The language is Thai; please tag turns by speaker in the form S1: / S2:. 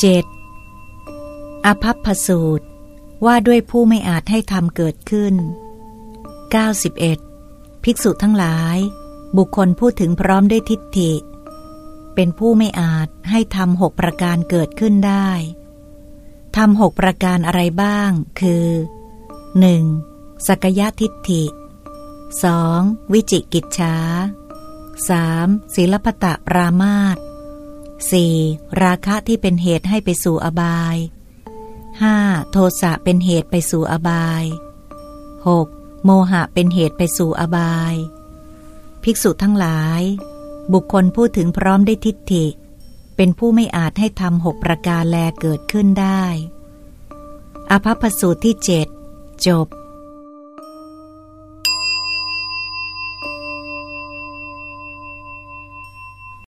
S1: 7. อภัพพสูตร ว่าด้วยผู้ไม่อาจให้ธรรมเกิดขึ้น 91. ภิกษุทั้งหลาย บุคคลพูดถึงพร้อมด้วยทิฏฐิ เป็นผู้ไม่อาจให้ทำหกประการเกิดขึ้นได้ทำหกประการอะไรบ้าง คือ 1. สักยะทิฏฐิ 2. วิจิกิจฉา 3. ศีลปตะปรามาต 4. ราคะที่เป็นเหตุให้ไปสู่อบาย 5. โทสะเป็นเหตุไปสู่อบาย 6. โมหะเป็นเหตุไปสู่อบาย ภิกษุทั้งหลาย บุคคลพูดถึงพร้อมได้ทิฏฐิ เป็นผู้ไม่อาจให้ทำหกประการแลเกิดขึ้นได้ อภัพสูตรที่เจ็ดจบ